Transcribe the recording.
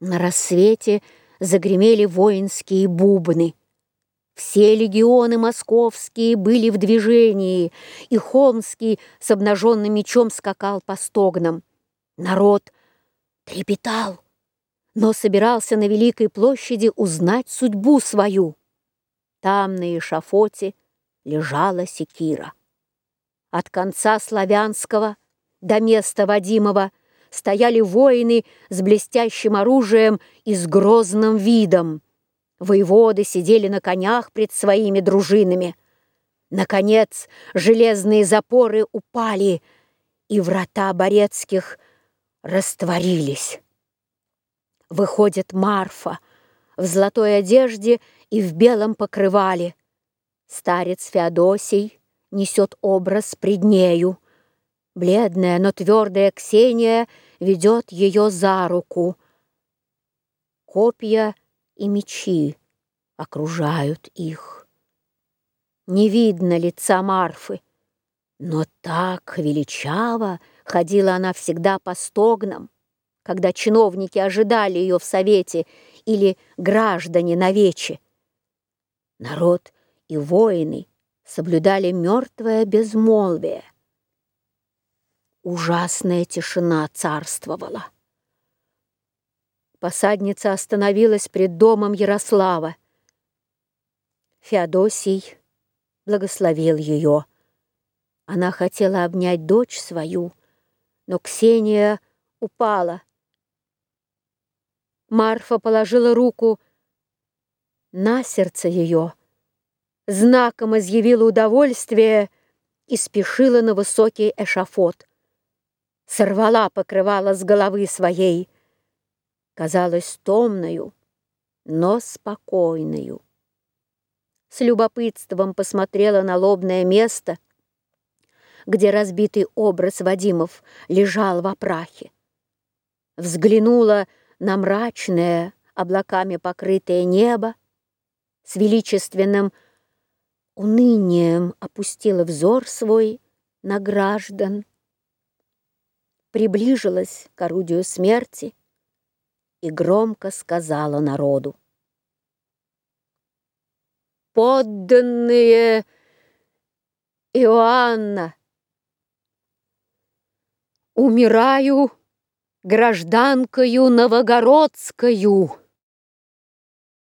На рассвете загремели воинские бубны. Все легионы московские были в движении, и Холмский с обнаженным мечом скакал по стогнам. Народ трепетал, но собирался на Великой площади узнать судьбу свою. Там, на эшафоте, лежала секира. От конца славянского до места Вадимова стояли воины с блестящим оружием и с грозным видом. Воеводы сидели на конях пред своими дружинами. Наконец железные запоры упали, и врата Борецких растворились. Выходит Марфа в золотой одежде и в белом покрывале. Старец Феодосий несет образ пред нею. Бледная, но твердая Ксения ведет ее за руку. Копья и мечи окружают их. Не видно лица Марфы, но так величаво ходила она всегда по стогнам, когда чиновники ожидали ее в совете или граждане на вече. Народ и воины соблюдали мертвое безмолвие. Ужасная тишина царствовала. Посадница остановилась пред домом Ярослава. Феодосий благословил ее. Она хотела обнять дочь свою, но Ксения упала. Марфа положила руку на сердце ее, знаком изъявила удовольствие и спешила на высокий эшафот сорвала покрывало с головы своей, казалась томною, но спокойною. С любопытством посмотрела на лобное место, где разбитый образ Вадимов лежал в опрахе. Взглянула на мрачное, облаками покрытое небо, с величественным унынием опустила взор свой на граждан приближилась к орудию смерти и громко сказала народу. «Подданные Иоанна, умираю гражданкою новогородскою!»